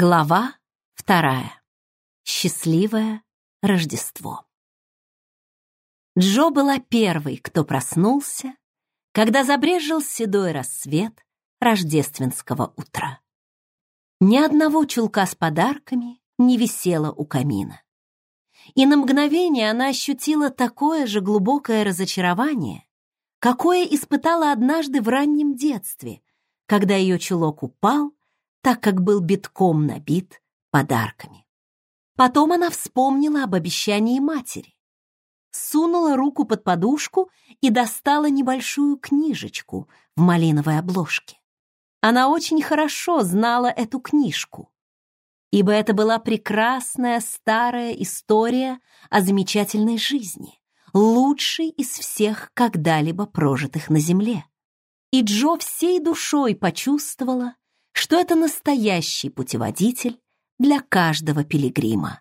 Глава вторая. Счастливое Рождество. Джо была первой, кто проснулся, когда забрежил седой рассвет рождественского утра. Ни одного чулка с подарками не висело у камина. И на мгновение она ощутила такое же глубокое разочарование, какое испытала однажды в раннем детстве, когда ее чулок упал так как был битком набит подарками. Потом она вспомнила об обещании матери, сунула руку под подушку и достала небольшую книжечку в малиновой обложке. Она очень хорошо знала эту книжку, ибо это была прекрасная старая история о замечательной жизни, лучшей из всех когда-либо прожитых на Земле. И Джо всей душой почувствовала, что это настоящий путеводитель для каждого пилигрима,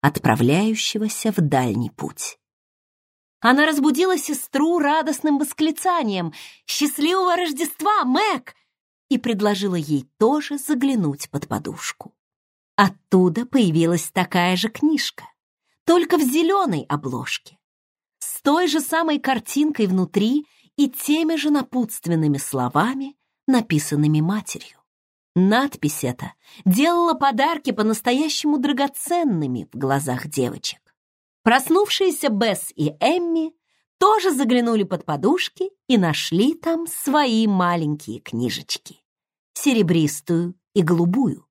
отправляющегося в дальний путь. Она разбудила сестру радостным восклицанием «Счастливого Рождества, Мэг!» и предложила ей тоже заглянуть под подушку. Оттуда появилась такая же книжка, только в зеленой обложке, с той же самой картинкой внутри и теми же напутственными словами, написанными матерью. Надпись эта делала подарки по-настоящему драгоценными в глазах девочек. Проснувшиеся Бесс и Эмми тоже заглянули под подушки и нашли там свои маленькие книжечки, серебристую и голубую.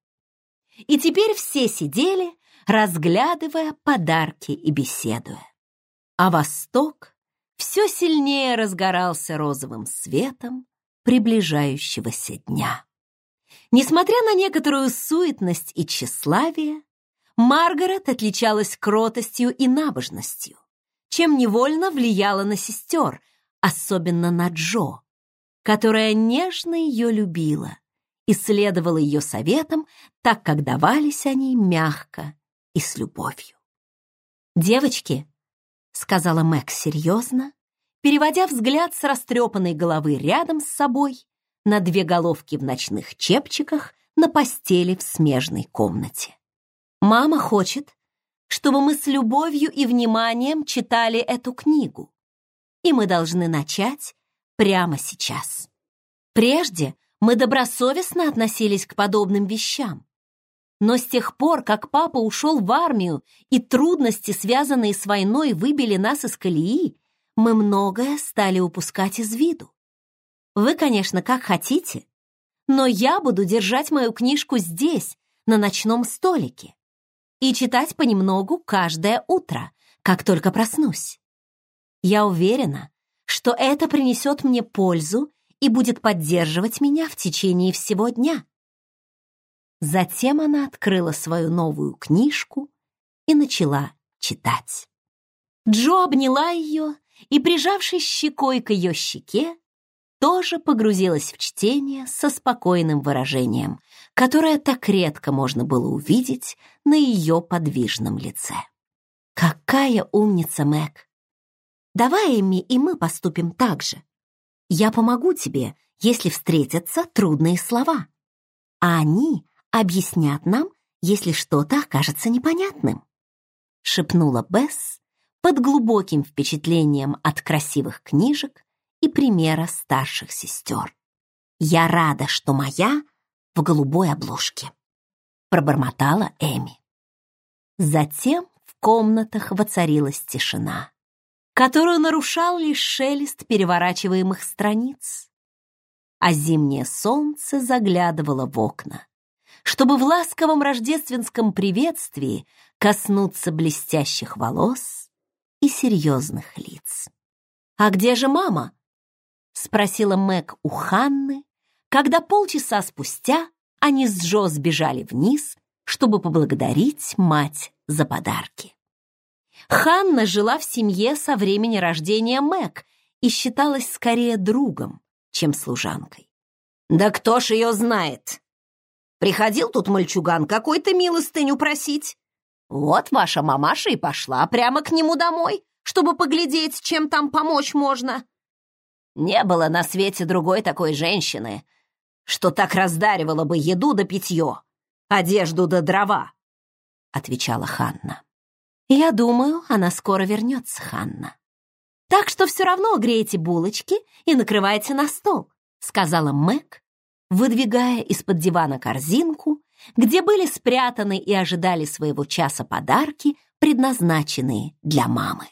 И теперь все сидели, разглядывая подарки и беседуя. А восток все сильнее разгорался розовым светом приближающегося дня. Несмотря на некоторую суетность и тщеславие, Маргарет отличалась кротостью и набожностью, чем невольно влияла на сестер, особенно на Джо, которая нежно ее любила и следовала ее советам, так как давались они мягко и с любовью. «Девочки», — сказала Мэг серьезно, переводя взгляд с растрепанной головы рядом с собой на две головки в ночных чепчиках на постели в смежной комнате. Мама хочет, чтобы мы с любовью и вниманием читали эту книгу. И мы должны начать прямо сейчас. Прежде мы добросовестно относились к подобным вещам. Но с тех пор, как папа ушел в армию и трудности, связанные с войной, выбили нас из колеи, мы многое стали упускать из виду. Вы, конечно, как хотите, но я буду держать мою книжку здесь, на ночном столике, и читать понемногу каждое утро, как только проснусь. Я уверена, что это принесет мне пользу и будет поддерживать меня в течение всего дня. Затем она открыла свою новую книжку и начала читать. Джо обняла ее и, прижавшись щекой к ее щеке, тоже погрузилась в чтение со спокойным выражением, которое так редко можно было увидеть на ее подвижном лице. «Какая умница, Мэг! Давай, Эмми, и мы поступим так же. Я помогу тебе, если встретятся трудные слова, а они объяснят нам, если что-то окажется непонятным», — шепнула Бесс под глубоким впечатлением от красивых книжек и примера старших сестер. «Я рада, что моя в голубой обложке», — пробормотала Эми. Затем в комнатах воцарилась тишина, которую нарушал лишь шелест переворачиваемых страниц. А зимнее солнце заглядывало в окна, чтобы в ласковом рождественском приветствии коснуться блестящих волос и серьезных лиц. «А где же мама?» — спросила Мэг у Ханны, когда полчаса спустя они с Джо сбежали вниз, чтобы поблагодарить мать за подарки. Ханна жила в семье со времени рождения Мэг и считалась скорее другом, чем служанкой. «Да кто ж ее знает? Приходил тут мальчуган какой-то милостыню просить. Вот ваша мамаша и пошла прямо к нему домой, чтобы поглядеть, чем там помочь можно. Не было на свете другой такой женщины, что так раздаривала бы еду да питье. одежду да дрова», — отвечала Ханна. «Я думаю, она скоро вернется, Ханна. Так что все равно грейте булочки и накрывайте на стол», — сказала Мэг, выдвигая из-под дивана корзинку, где были спрятаны и ожидали своего часа подарки, предназначенные для мамы.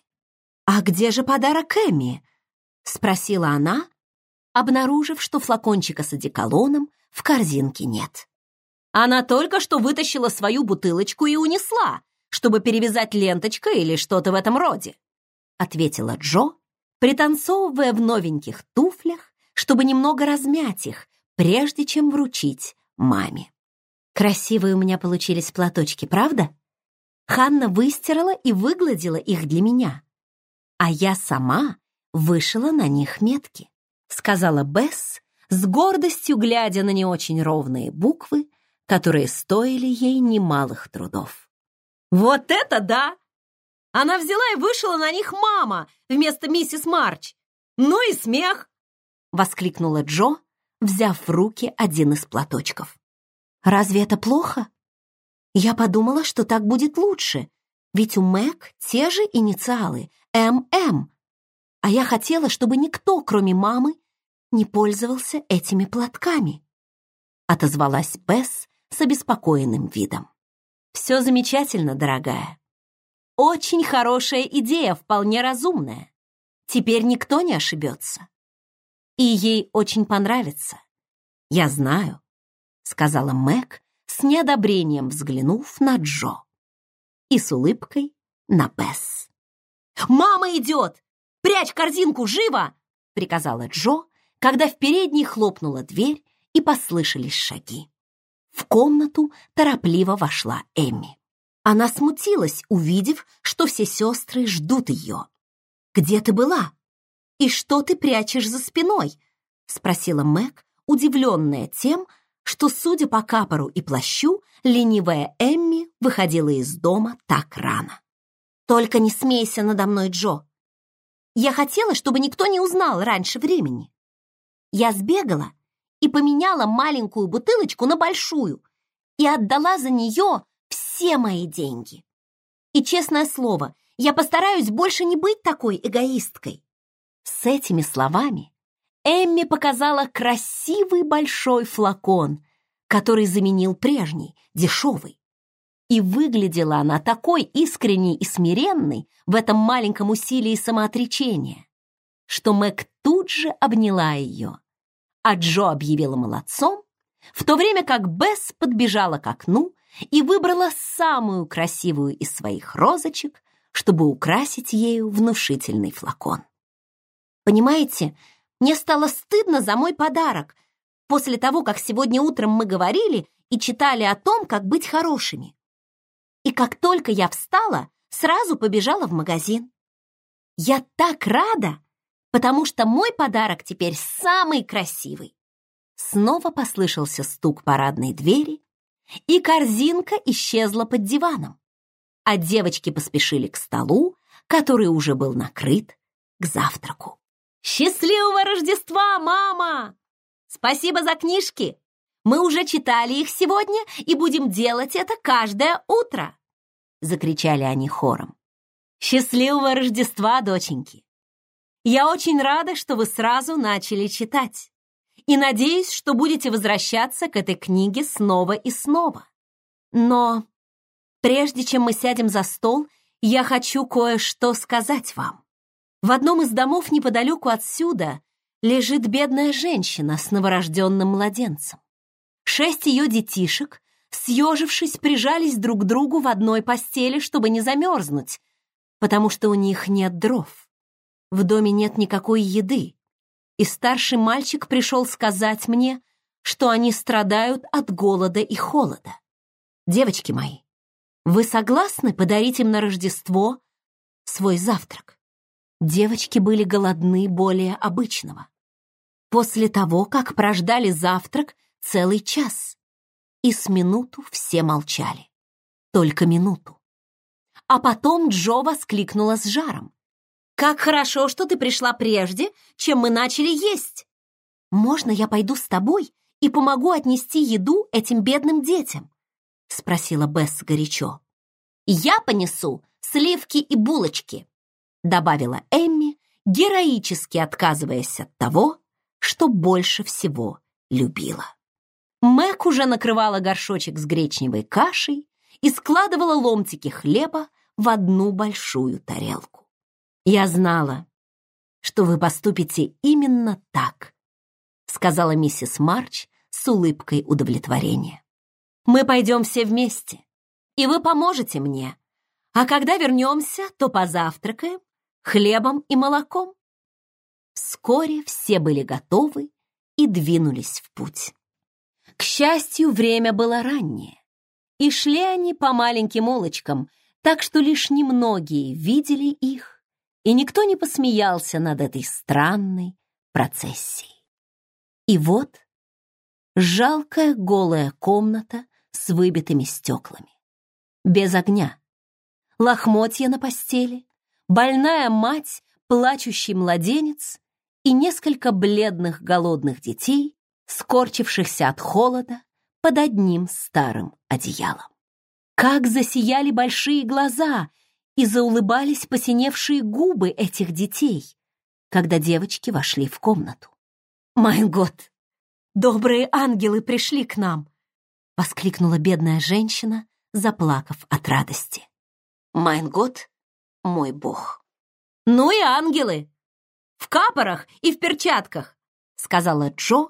«А где же подарок Эмми?» — спросила она, обнаружив, что флакончика с одеколоном в корзинке нет. Она только что вытащила свою бутылочку и унесла, чтобы перевязать ленточкой или что-то в этом роде, ответила Джо, пританцовывая в новеньких туфлях, чтобы немного размять их, прежде чем вручить маме. Красивые у меня получились платочки, правда? Ханна выстирала и выгладила их для меня, а я сама вышила на них метки, сказала Бесс, с гордостью глядя на не очень ровные буквы, которые стоили ей немалых трудов. «Вот это да! Она взяла и вышла на них мама вместо миссис Марч. Ну и смех!» — воскликнула Джо, взяв в руки один из платочков. «Разве это плохо? Я подумала, что так будет лучше, ведь у Мэг те же инициалы — ММ, а я хотела, чтобы никто, кроме мамы, не пользовался этими платками», — отозвалась Бесс, с обеспокоенным видом. «Все замечательно, дорогая. Очень хорошая идея, вполне разумная. Теперь никто не ошибется. И ей очень понравится. Я знаю», — сказала Мэг, с неодобрением взглянув на Джо и с улыбкой на Бесс. «Мама идет! Прячь корзинку, живо!» — приказала Джо, когда в передней хлопнула дверь и послышались шаги. В комнату торопливо вошла Эмми. Она смутилась, увидев, что все сестры ждут ее. «Где ты была? И что ты прячешь за спиной?» — спросила Мэг, удивленная тем, что, судя по капору и плащу, ленивая Эмми выходила из дома так рано. «Только не смейся надо мной, Джо. Я хотела, чтобы никто не узнал раньше времени. Я сбегала и поменяла маленькую бутылочку на большую и отдала за нее все мои деньги. И, честное слово, я постараюсь больше не быть такой эгоисткой. С этими словами Эмми показала красивый большой флакон, который заменил прежний, дешевый. И выглядела она такой искренней и смиренной в этом маленьком усилии самоотречения, что Мэг тут же обняла ее а Джо объявила молодцом, в то время как Бесс подбежала к окну и выбрала самую красивую из своих розочек, чтобы украсить ею внушительный флакон. Понимаете, мне стало стыдно за мой подарок после того, как сегодня утром мы говорили и читали о том, как быть хорошими. И как только я встала, сразу побежала в магазин. Я так рада, потому что мой подарок теперь самый красивый. Снова послышался стук парадной двери, и корзинка исчезла под диваном, а девочки поспешили к столу, который уже был накрыт к завтраку. «Счастливого Рождества, мама! Спасибо за книжки! Мы уже читали их сегодня и будем делать это каждое утро!» Закричали они хором. «Счастливого Рождества, доченьки! Я очень рада, что вы сразу начали читать. И надеюсь, что будете возвращаться к этой книге снова и снова. Но прежде чем мы сядем за стол, я хочу кое-что сказать вам. В одном из домов неподалеку отсюда лежит бедная женщина с новорожденным младенцем. Шесть ее детишек, съежившись, прижались друг к другу в одной постели, чтобы не замерзнуть, потому что у них нет дров. В доме нет никакой еды, и старший мальчик пришел сказать мне, что они страдают от голода и холода. Девочки мои, вы согласны подарить им на Рождество свой завтрак? Девочки были голодны более обычного. После того, как прождали завтрак целый час, и с минуту все молчали. Только минуту. А потом Джо воскликнула с жаром. Как хорошо, что ты пришла прежде, чем мы начали есть. Можно я пойду с тобой и помогу отнести еду этим бедным детям? спросила Бесс горячо. «Я понесу сливки и булочки», добавила Эмми, героически отказываясь от того, что больше всего любила. Мэг уже накрывала горшочек с гречневой кашей и складывала ломтики хлеба в одну большую тарелку. «Я знала, что вы поступите именно так», сказала миссис Марч с улыбкой удовлетворения. «Мы пойдем все вместе, и вы поможете мне, а когда вернемся, то позавтракаем хлебом и молоком». Вскоре все были готовы и двинулись в путь. К счастью, время было раннее, и шли они по маленьким улочкам, так что лишь немногие видели их, и никто не посмеялся над этой странной процессией. И вот жалкая голая комната с выбитыми стеклами, без огня, лохмотья на постели, больная мать, плачущий младенец и несколько бледных голодных детей, скорчившихся от холода под одним старым одеялом. Как засияли большие глаза и заулыбались посиневшие губы этих детей, когда девочки вошли в комнату. «Майн год! Добрые ангелы пришли к нам!» — воскликнула бедная женщина, заплакав от радости. «Майн год — мой бог!» «Ну и ангелы! В капорах и в перчатках!» — сказала Джо,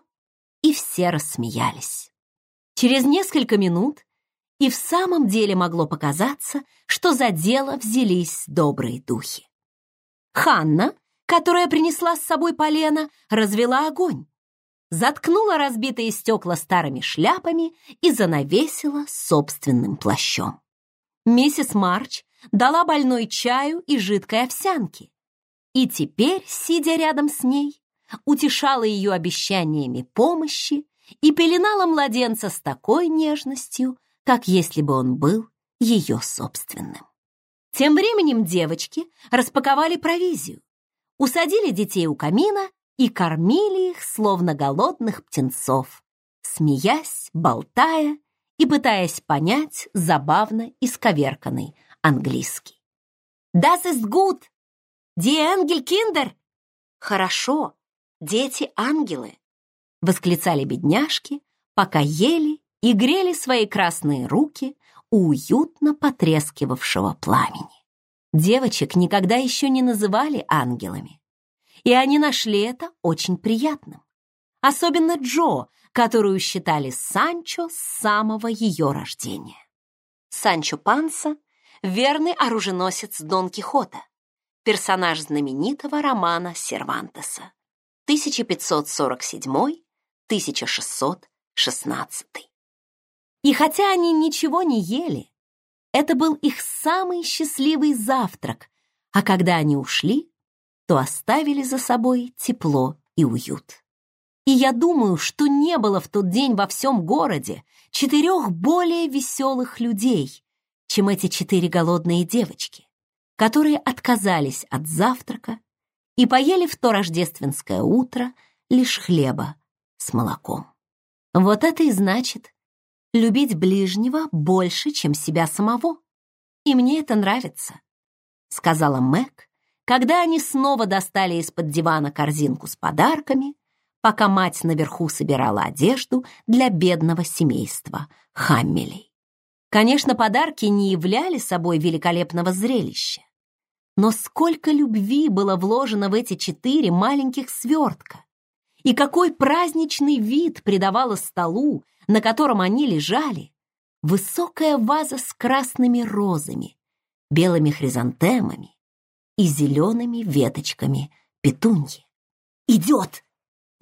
и все рассмеялись. Через несколько минут и в самом деле могло показаться, что за дело взялись добрые духи. Ханна, которая принесла с собой полено, развела огонь, заткнула разбитые стекла старыми шляпами и занавесила собственным плащом. Миссис Марч дала больной чаю и жидкой овсянки, и теперь, сидя рядом с ней, утешала ее обещаниями помощи и пеленала младенца с такой нежностью, как если бы он был ее собственным. Тем временем девочки распаковали провизию, усадили детей у камина и кормили их, словно голодных птенцов, смеясь, болтая и пытаясь понять забавно исковерканный английский. «Das ist gut! Die Engel Kinder!» «Хорошо, дети-ангелы!» — восклицали бедняжки, пока ели и грели свои красные руки у уютно потрескивавшего пламени. Девочек никогда еще не называли ангелами, и они нашли это очень приятным. Особенно Джо, которую считали Санчо с самого ее рождения. Санчо Панса — верный оруженосец Дон Кихота, персонаж знаменитого романа Сервантеса 1547-1616. И хотя они ничего не ели, это был их самый счастливый завтрак, а когда они ушли, то оставили за собой тепло и уют. И я думаю, что не было в тот день во всем городе четырех более веселых людей, чем эти четыре голодные девочки, которые отказались от завтрака и поели в то рождественское утро лишь хлеба с молоком. Вот это и значит любить ближнего больше, чем себя самого. И мне это нравится, сказала Мэг, когда они снова достали из-под дивана корзинку с подарками, пока мать наверху собирала одежду для бедного семейства Хаммелей. Конечно, подарки не являли собой великолепного зрелища, но сколько любви было вложено в эти четыре маленьких свертка, и какой праздничный вид придавало столу, на котором они лежали, высокая ваза с красными розами, белыми хризантемами и зелеными веточками петуньи. «Идет!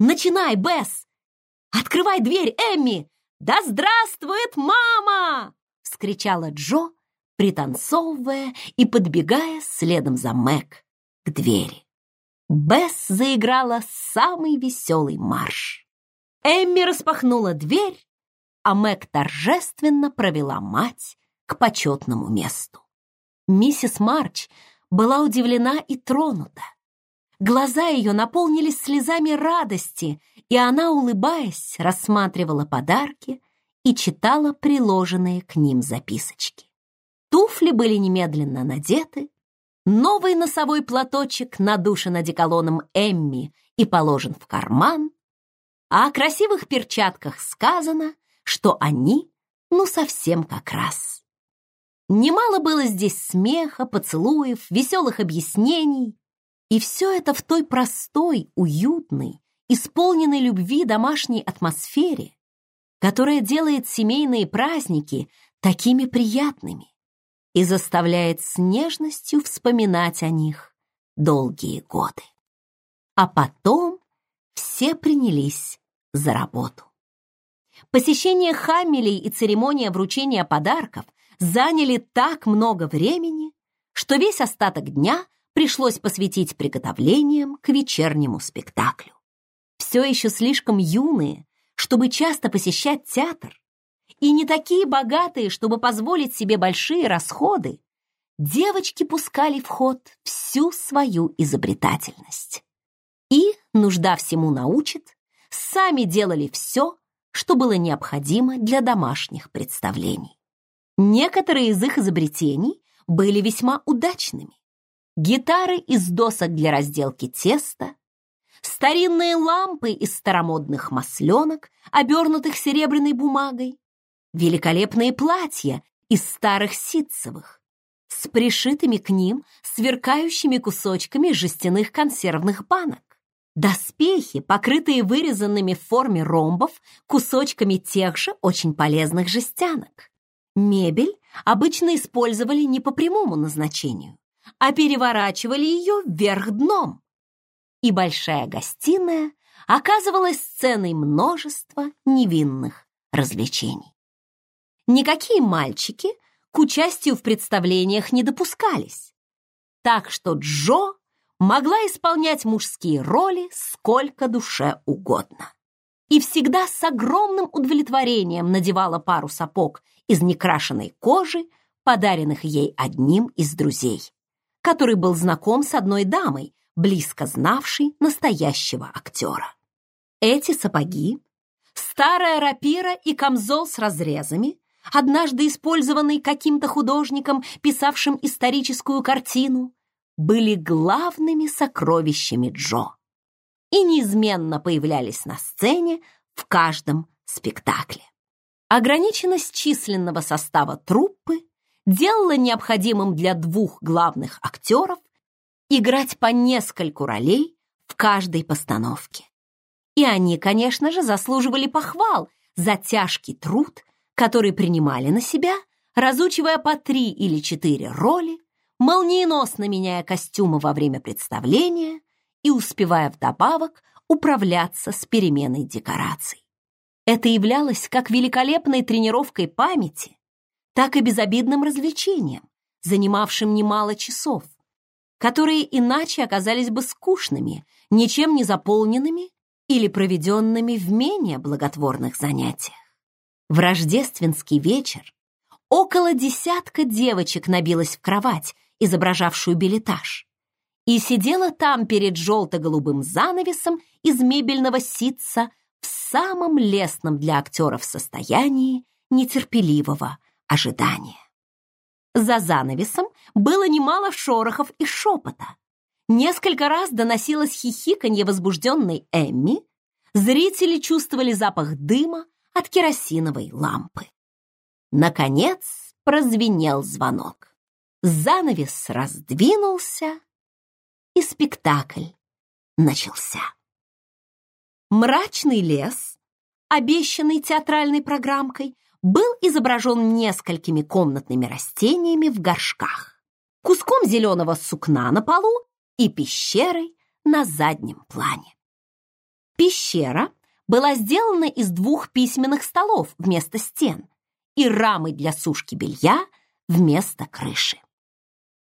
Начинай, Бесс! Открывай дверь, Эмми! Да здравствует мама!» — вскричала Джо, пританцовывая и подбегая следом за Мэг к двери. Бесс заиграла самый веселый марш. Эмми распахнула дверь, а Мэг торжественно провела мать к почетному месту. Миссис Марч была удивлена и тронута. Глаза ее наполнились слезами радости, и она, улыбаясь, рассматривала подарки и читала приложенные к ним записочки. Туфли были немедленно надеты, новый носовой платочек надушен одеколоном Эмми и положен в карман, а о красивых перчатках сказано, что они, ну, совсем как раз. Немало было здесь смеха, поцелуев, веселых объяснений, и все это в той простой, уютной, исполненной любви домашней атмосфере, которая делает семейные праздники такими приятными и заставляет с нежностью вспоминать о них долгие годы. А потом все принялись за работу. Посещение Хаммелей и церемония вручения подарков заняли так много времени, что весь остаток дня пришлось посвятить приготовлениям к вечернему спектаклю. Все еще слишком юные, чтобы часто посещать театр, и не такие богатые, чтобы позволить себе большие расходы, девочки пускали в ход всю свою изобретательность. И, нужда всему научит, сами делали все, что было необходимо для домашних представлений. Некоторые из их изобретений были весьма удачными. Гитары из досок для разделки теста, старинные лампы из старомодных масленок, обернутых серебряной бумагой, великолепные платья из старых ситцевых, с пришитыми к ним сверкающими кусочками жестяных консервных банок, доспехи, покрытые вырезанными в форме ромбов кусочками тех же очень полезных жестянок, Мебель обычно использовали не по прямому назначению, а переворачивали ее вверх дном. И большая гостиная оказывалась сценой множества невинных развлечений. Никакие мальчики к участию в представлениях не допускались, так что Джо могла исполнять мужские роли сколько душе угодно и всегда с огромным удовлетворением надевала пару сапог из некрашенной кожи, подаренных ей одним из друзей, который был знаком с одной дамой, близко знавшей настоящего актера. Эти сапоги, старая рапира и камзол с разрезами, однажды использованный каким-то художником, писавшим историческую картину, были главными сокровищами Джо и неизменно появлялись на сцене в каждом спектакле. Ограниченность численного состава труппы делала необходимым для двух главных актеров играть по нескольку ролей в каждой постановке. И они, конечно же, заслуживали похвал за тяжкий труд, который принимали на себя, разучивая по три или четыре роли, молниеносно меняя костюмы во время представления, и успевая вдобавок управляться с переменой декораций. Это являлось как великолепной тренировкой памяти, так и безобидным развлечением, занимавшим немало часов, которые иначе оказались бы скучными, ничем не заполненными или проведенными в менее благотворных занятиях. В рождественский вечер около десятка девочек набилось в кровать, изображавшую билетаж и сидела там перед желто-голубым занавесом из мебельного ситца в самом лестном для актеров состоянии нетерпеливого ожидания. За занавесом было немало шорохов и шепота. Несколько раз доносилось хихиканье возбужденной Эмми, зрители чувствовали запах дыма от керосиновой лампы. Наконец прозвенел звонок. Занавес раздвинулся, и спектакль начался. Мрачный лес, обещанный театральной программкой, был изображен несколькими комнатными растениями в горшках, куском зеленого сукна на полу и пещерой на заднем плане. Пещера была сделана из двух письменных столов вместо стен и рамы для сушки белья вместо крыши.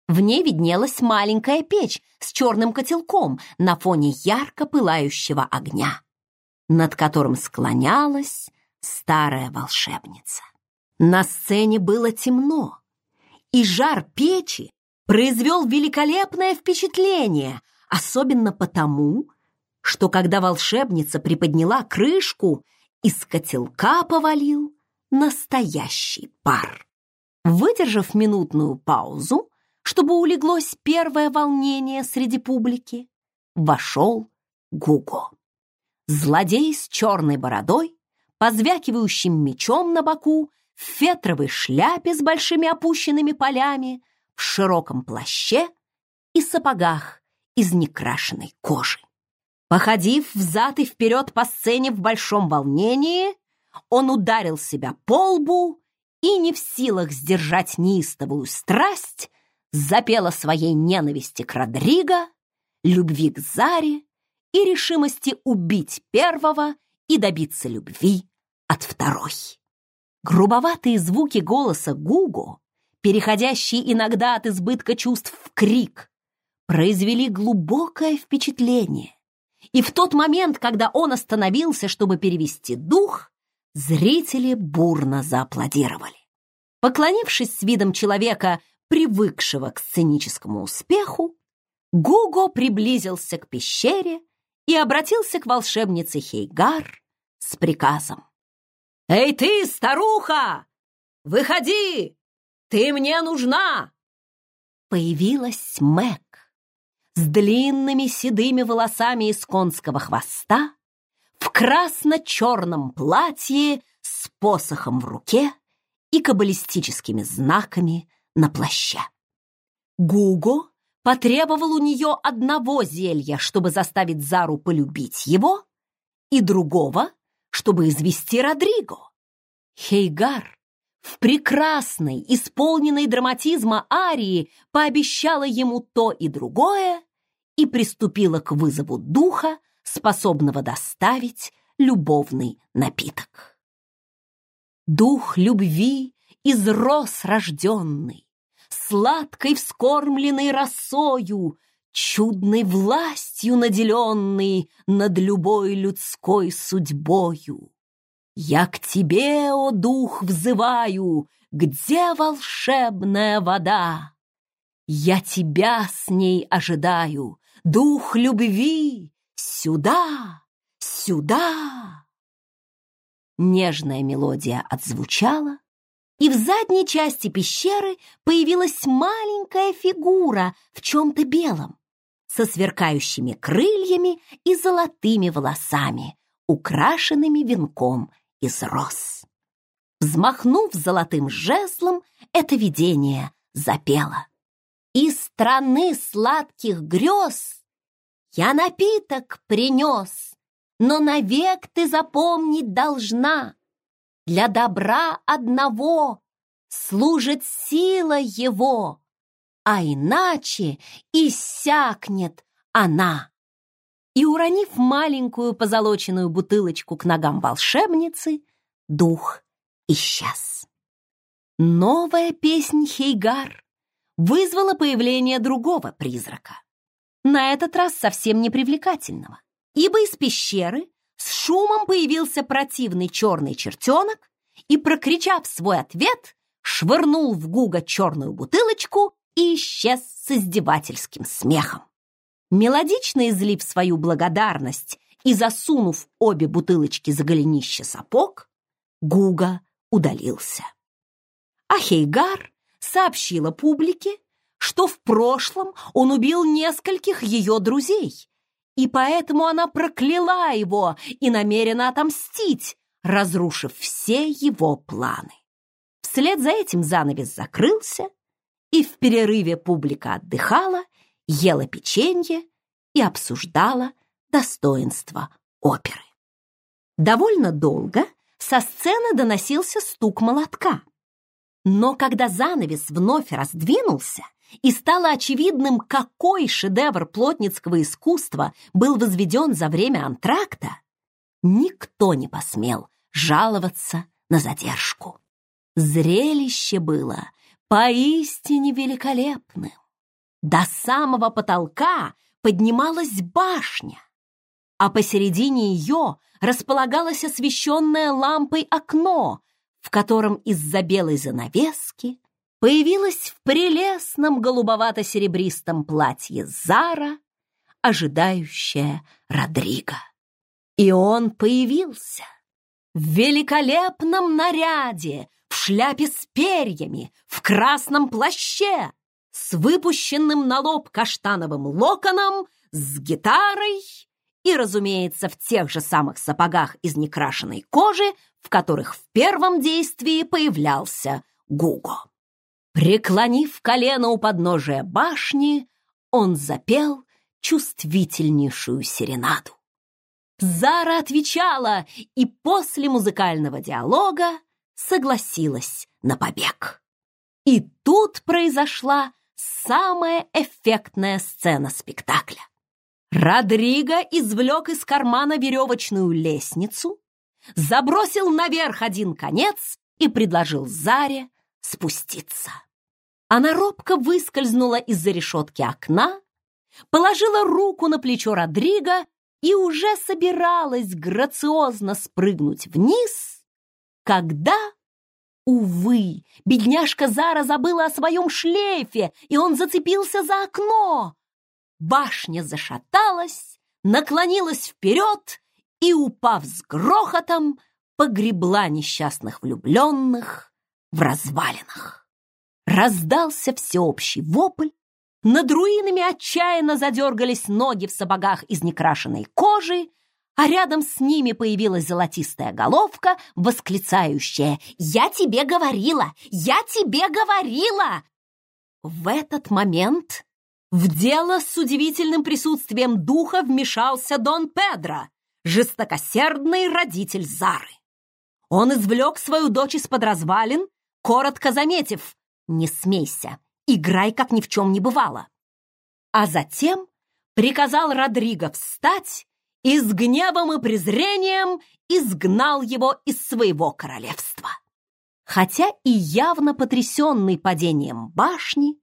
В ней виднелась маленькая печь с черным котелком на фоне ярко пылающего огня, над которым склонялась старая волшебница. На сцене было темно, и жар печи произвел великолепное впечатление, особенно потому, что когда волшебница приподняла крышку, из котелка повалил настоящий пар. Выдержав минутную паузу, чтобы улеглось первое волнение среди публики, вошел Гуго. Злодей с черной бородой, позвякивающим мечом на боку, в фетровой шляпе с большими опущенными полями, в широком плаще и сапогах из некрашенной кожи. Походив взад и вперед по сцене в большом волнении, он ударил себя по лбу и, не в силах сдержать неистовую страсть, запел о своей ненависти к Родриго, любви к Заре и решимости убить первого и добиться любви от второй. Грубоватые звуки голоса Гуго, переходящие иногда от избытка чувств в крик, произвели глубокое впечатление. И в тот момент, когда он остановился, чтобы перевести дух, зрители бурно зааплодировали. Поклонившись с видом человека, привыкшего к сценическому успеху, Гуго приблизился к пещере и обратился к волшебнице Хейгар с приказом. «Эй ты, старуха! Выходи! Ты мне нужна!» Появилась Мэг с длинными седыми волосами из конского хвоста, в красно-черном платье с посохом в руке и каббалистическими знаками на плаще. Гуго потребовал у нее одного зелья, чтобы заставить Зару полюбить его, и другого, чтобы извести Родриго. Хейгар в прекрасной, исполненной драматизма арии пообещала ему то и другое и приступила к вызову духа, способного доставить любовный напиток. Дух любви из роз рожденный, сладкой вскормленной росою, чудной властью наделенный над любой людской судьбою. Я к тебе, о дух, взываю, где волшебная вода? Я тебя с ней ожидаю, дух любви, сюда, сюда. Нежная мелодия отзвучала, и в задней части пещеры появилась маленькая фигура в чем-то белом, со сверкающими крыльями и золотыми волосами, украшенными венком из роз. Взмахнув золотым жезлом, это видение запело. Из страны сладких грез я напиток принес, но навек ты запомнить должна. Для добра одного служит сила его, а иначе иссякнет она. И, уронив маленькую позолоченную бутылочку к ногам волшебницы, дух исчез. Новая песнь Хейгар вызвала появление другого призрака. На этот раз совсем непривлекательного, ибо из пещеры с шумом появился противный черный чертенок и, прокричав свой ответ, швырнул в Гуга черную бутылочку и исчез с издевательским смехом. Мелодично излив свою благодарность и засунув обе бутылочки за голенище сапог, Гуга удалился. А Хейгар сообщила публике, что в прошлом он убил нескольких ее друзей, и поэтому она прокляла его и намерена отомстить, разрушив все его планы. Вслед за этим занавес закрылся, и в перерыве публика отдыхала, ела печенье и обсуждала достоинства оперы. Довольно долго со сцены доносился стук молотка. Но когда занавес вновь раздвинулся, и стало очевидным, какой шедевр плотницкого искусства был возведен за время антракта, никто не посмел жаловаться на задержку. Зрелище было поистине великолепным. До самого потолка поднималась башня, а посередине ее располагалось освещенное лампой окно, в котором из-за белой занавески появилась в прелестном голубовато-серебристом платье Зара, ожидающая Родриго. И он появился. в великолепном наряде, в шляпе с перьями, в красном плаще, с выпущенным на лоб каштановым локоном, с гитарой и, разумеется, в тех же самых сапогах из некрашенной кожи, в которых в первом действии появлялся Гуго. Преклонив колено у подножия башни, он запел чувствительнейшую серенаду. Зара отвечала и после музыкального диалога согласилась на побег. И тут произошла самая эффектная сцена спектакля. Родриго извлек из кармана веревочную лестницу, забросил наверх один конец и предложил Заре спуститься. Она робко выскользнула из-за решетки окна, положила руку на плечо Родриго и уже собиралась грациозно спрыгнуть вниз, когда, увы, бедняжка Зара забыла о своем шлейфе, и он зацепился за окно. Башня зашаталась, наклонилась вперед и, упав с грохотом, погребла несчастных влюбленных в развалинах. Раздался всеобщий вопль, над руинами отчаянно задергались ноги в сапогах из некрашенной кожи, а рядом с ними появилась золотистая головка, восклицающая «Я тебе говорила! Я тебе говорила!» В этот момент в дело с удивительным присутствием духа вмешался Дон Педро, жестокосердный родитель Зары. Он извлек свою дочь из-под развалин, коротко заметив «Не смейся, играй, как ни в чем не бывало. А затем приказал Родриго встать и с гневом и презрением изгнал его из своего королевства. Хотя и явно потрясенный падением башни,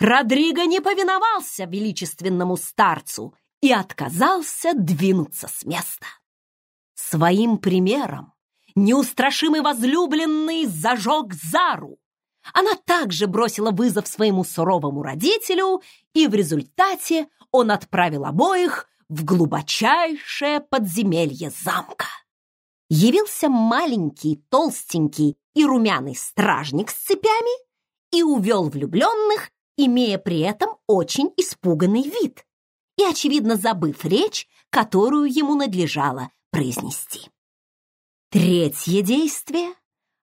Родриго не повиновался величественному старцу и отказался двинуться с места. Своим примером неустрашимый возлюбленный зажег Зару, она также бросила вызов своему суровому родителю, и в результате он отправил обоих в глубочайшее подземелье замка. Явился маленький, толстенький и румяный стражник с цепями и увел влюбленных, имея при этом очень испуганный вид и, очевидно, забыв речь, которую ему надлежало произнести. Третье действие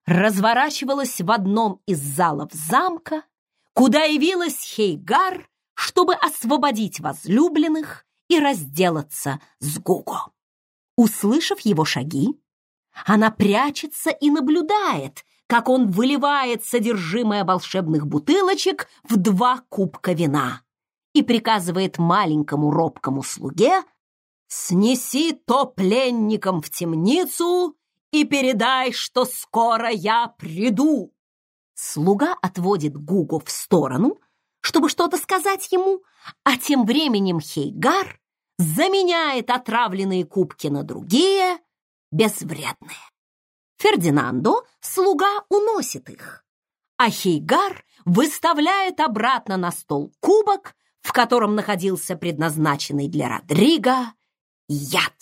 разворачивалась в одном из залов замка, куда явилась Хейгар, чтобы освободить возлюбленных и разделаться с Гуго. Услышав его шаги, она прячется и наблюдает, как он выливает содержимое волшебных бутылочек в два кубка вина и приказывает маленькому робкому слуге «Снеси то пленникам в темницу и передай, что скоро я приду!» Слуга отводит Гугу в сторону, чтобы что-то сказать ему, а тем временем Хейгар заменяет отравленные кубки на другие, безвредные. Фердинандо, слуга, уносит их, а Хейгар выставляет обратно на стол кубок, в котором находился предназначенный для Родриго яд.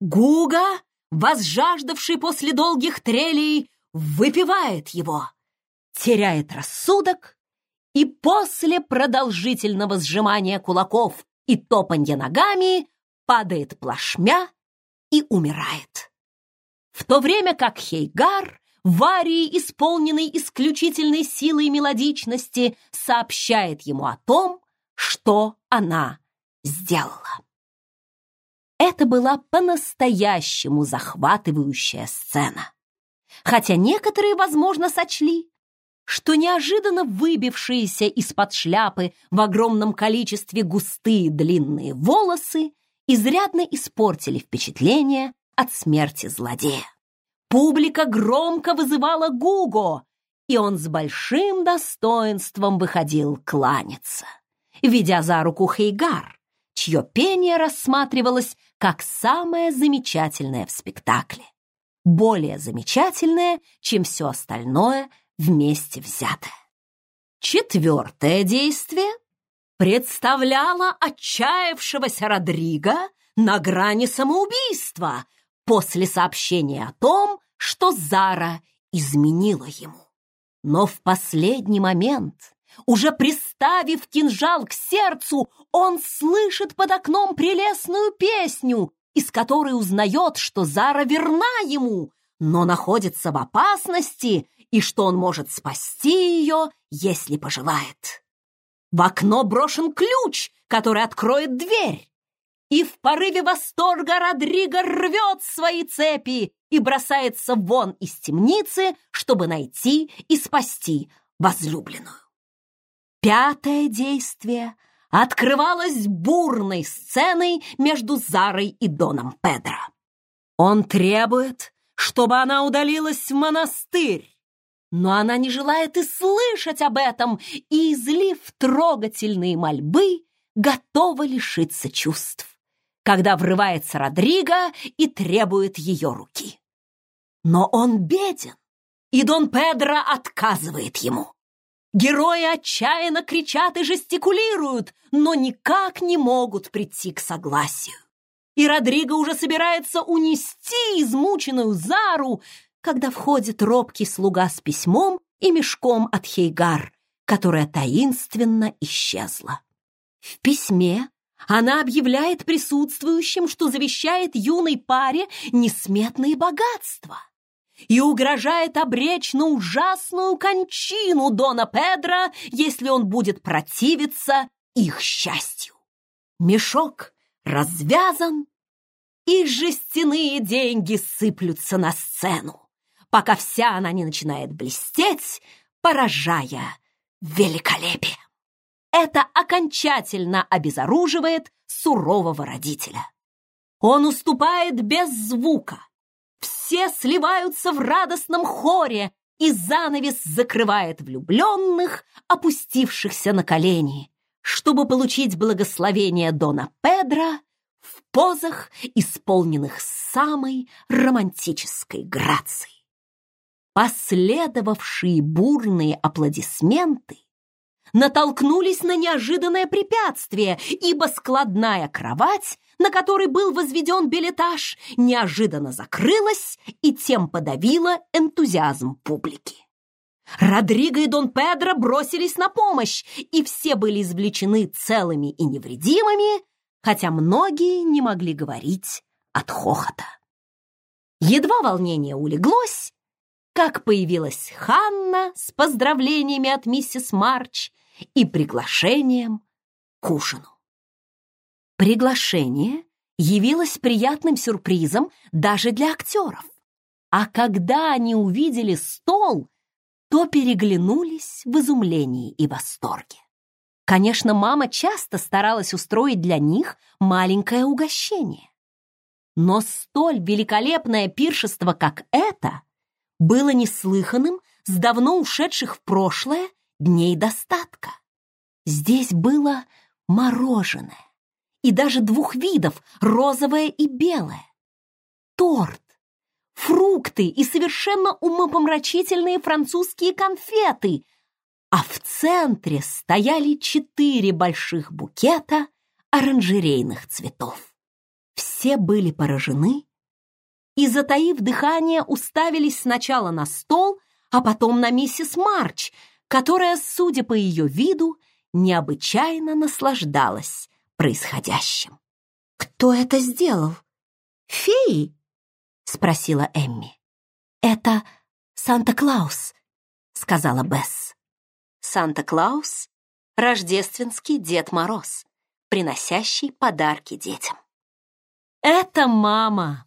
Гуга возжаждавший после долгих трелей, выпивает его, теряет рассудок и после продолжительного сжимания кулаков и топанья ногами падает плашмя и умирает. В то время как Хейгар, в арии, исполненной исключительной силой мелодичности, сообщает ему о том, что она сделала. Это была по-настоящему захватывающая сцена. Хотя некоторые, возможно, сочли, что неожиданно выбившиеся из-под шляпы в огромном количестве густые длинные волосы изрядно испортили впечатление от смерти злодея. Публика громко вызывала Гуго, и он с большим достоинством выходил кланяться, ведя за руку Хейгар, чье пение рассматривалось как самое замечательное в спектакле. Более замечательное, чем все остальное вместе взятое. Четвертое действие представляло отчаявшегося Родриго на грани самоубийства, после сообщения о том, что Зара изменила ему. Но в последний момент, уже приставив кинжал к сердцу, он слышит под окном прелестную песню, из которой узнает, что Зара верна ему, но находится в опасности и что он может спасти ее, если пожелает. В окно брошен ключ, который откроет дверь. И в порыве восторга Родриго рвет свои цепи и бросается вон из темницы, чтобы найти и спасти возлюбленную. Пятое действие открывалось бурной сценой между Зарой и Доном Педро. Он требует, чтобы она удалилась в монастырь, но она не желает и слышать об этом, и, излив трогательные мольбы, готова лишиться чувств когда врывается Родриго и требует ее руки. Но он беден, и Дон Педро отказывает ему. Герои отчаянно кричат и жестикулируют, но никак не могут прийти к согласию. И Родриго уже собирается унести измученную Зару, когда входит робкий слуга с письмом и мешком от Хейгар, которая таинственно исчезла. В письме она объявляет присутствующим, что завещает юной паре несметные богатства и угрожает обречь на ужасную кончину Дона Педро, если он будет противиться их счастью. Мешок развязан, и жестяные деньги сыплются на сцену, пока вся она не начинает блестеть, поражая великолепие. Это окончательно обезоруживает сурового родителя. Он уступает без звука. Все сливаются в радостном хоре, и занавес закрывает влюбленных, опустившихся на колени, чтобы получить благословение Дона Педро в позах, исполненных самой романтической грацией. Последовавшие бурные аплодисменты натолкнулись на неожиданное препятствие, ибо складная кровать, на которой был возведен билетаж, неожиданно закрылась и тем подавила энтузиазм публики. Родриго и Дон Педро бросились на помощь, и все были извлечены целыми и невредимыми, хотя многие не могли говорить от хохота. Едва волнение улеглось, как появилась Ханна с поздравлениями от миссис Марч и приглашением к ужину. Приглашение явилось приятным сюрпризом даже для актеров. А когда они увидели стол, то переглянулись в изумлении и восторге. Конечно, мама часто старалась устроить для них маленькое угощение. Но столь великолепное пиршество, как это, было неслыханным с давно ушедших в прошлое дней достатка. Здесь было мороженое, и даже двух видов, розовое и белое. Торт, фрукты и совершенно умопомрачительные французские конфеты, а в центре стояли четыре больших букета оранжерейных цветов. Все были поражены и, затаив дыхание, уставились сначала на стол, а потом на миссис Марч, которая, судя по ее виду, необычайно наслаждалась происходящим. «Кто это сделал? Феи?» — спросила Эмми. «Это Санта-Клаус», — сказала Бесс. Санта-Клаус — рождественский Дед Мороз, приносящий подарки детям. «Это мама!»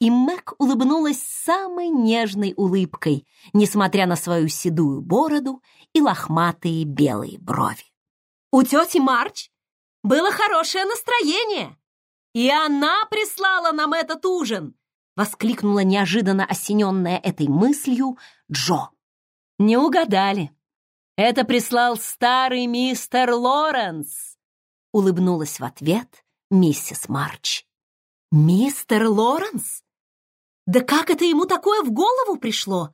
И Мэг улыбнулась самой нежной улыбкой, несмотря на свою седую бороду и лохматые белые брови. «У тети Марч было хорошее настроение, и она прислала нам этот ужин!» воскликнула неожиданно осененная этой мыслью Джо. «Не угадали. Это прислал старый мистер Лоренс!» улыбнулась в ответ миссис Марч. «Мистер Лоренс? Да как это ему такое в голову пришло?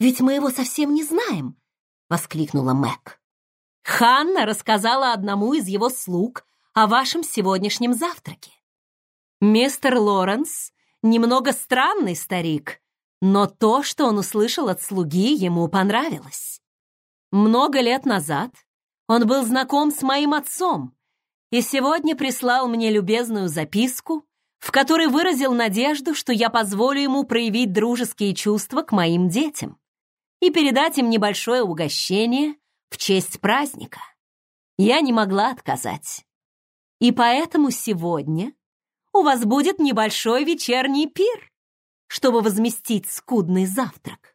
Ведь мы его совсем не знаем!» воскликнула Мэг. Ханна рассказала одному из его слуг о вашем сегодняшнем завтраке. Мистер Лоренс немного странный старик, но то, что он услышал от слуги, ему понравилось. Много лет назад он был знаком с моим отцом и сегодня прислал мне любезную записку, в которой выразил надежду, что я позволю ему проявить дружеские чувства к моим детям и передать им небольшое угощение в честь праздника. Я не могла отказать. И поэтому сегодня у вас будет небольшой вечерний пир, чтобы возместить скудный завтрак.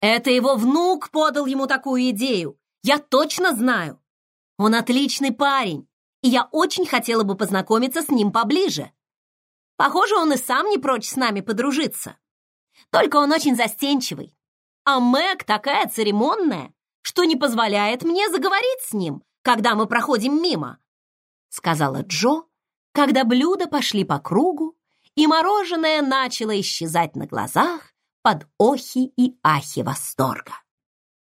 Это его внук подал ему такую идею. Я точно знаю. Он отличный парень, и я очень хотела бы познакомиться с ним поближе. Похоже, он и сам не прочь с нами подружиться. Только он очень застенчивый. А Мэг такая церемонная, что не позволяет мне заговорить с ним, когда мы проходим мимо», — сказала Джо, когда блюда пошли по кругу, и мороженое начало исчезать на глазах под охи и ахи восторга.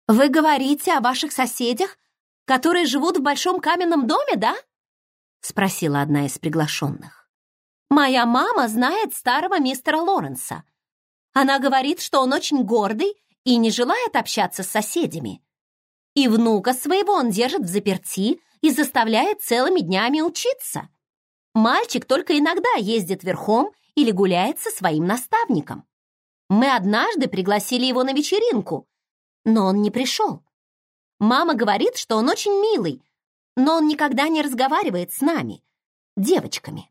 «Вы говорите о ваших соседях, которые живут в большом каменном доме, да?» — спросила одна из приглашенных. Моя мама знает старого мистера Лоренса. Она говорит, что он очень гордый и не желает общаться с соседями. И внука своего он держит в заперти и заставляет целыми днями учиться. Мальчик только иногда ездит верхом или гуляет со своим наставником. Мы однажды пригласили его на вечеринку, но он не пришел. Мама говорит, что он очень милый, но он никогда не разговаривает с нами, девочками.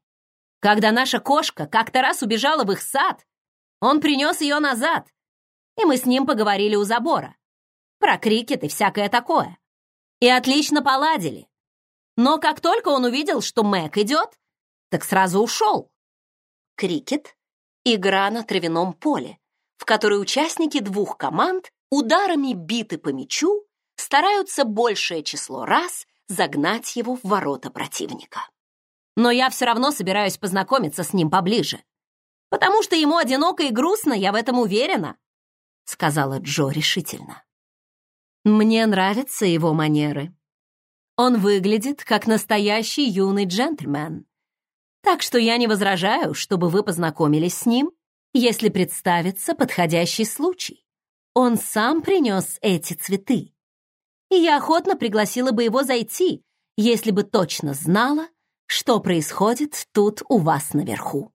Когда наша кошка как-то раз убежала в их сад, он принес ее назад, и мы с ним поговорили у забора. Про крикет и всякое такое. И отлично поладили. Но как только он увидел, что Мэг идет, так сразу ушел. Крикет — игра на травяном поле, в которой участники двух команд ударами биты по мячу стараются большее число раз загнать его в ворота противника но я все равно собираюсь познакомиться с ним поближе. Потому что ему одиноко и грустно, я в этом уверена», — сказала Джо решительно. «Мне нравятся его манеры. Он выглядит как настоящий юный джентльмен. Так что я не возражаю, чтобы вы познакомились с ним, если представится подходящий случай. Он сам принес эти цветы. И я охотно пригласила бы его зайти, если бы точно знала, что происходит тут у вас наверху.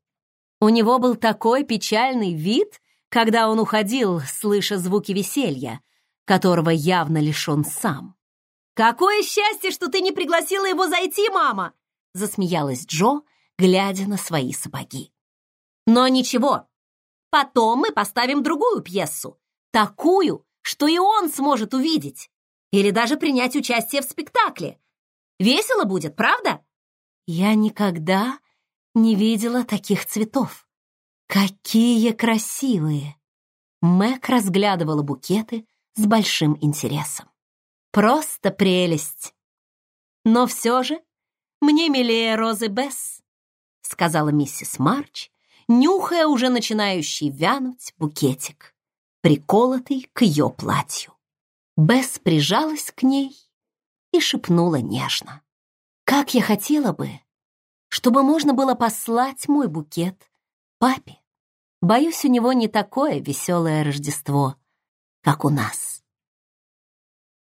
У него был такой печальный вид, когда он уходил, слыша звуки веселья, которого явно лишен сам. «Какое счастье, что ты не пригласила его зайти, мама!» засмеялась Джо, глядя на свои сапоги. «Но ничего, потом мы поставим другую пьесу, такую, что и он сможет увидеть, или даже принять участие в спектакле. Весело будет, правда?» Я никогда не видела таких цветов. Какие красивые! Мэг разглядывала букеты с большим интересом. Просто прелесть! Но все же мне милее розы Бесс, сказала миссис Марч, нюхая уже начинающий вянуть букетик, приколотый к ее платью. Бесс прижалась к ней и шепнула нежно. Как я хотела бы, чтобы можно было послать мой букет папе. Боюсь, у него не такое веселое Рождество, как у нас.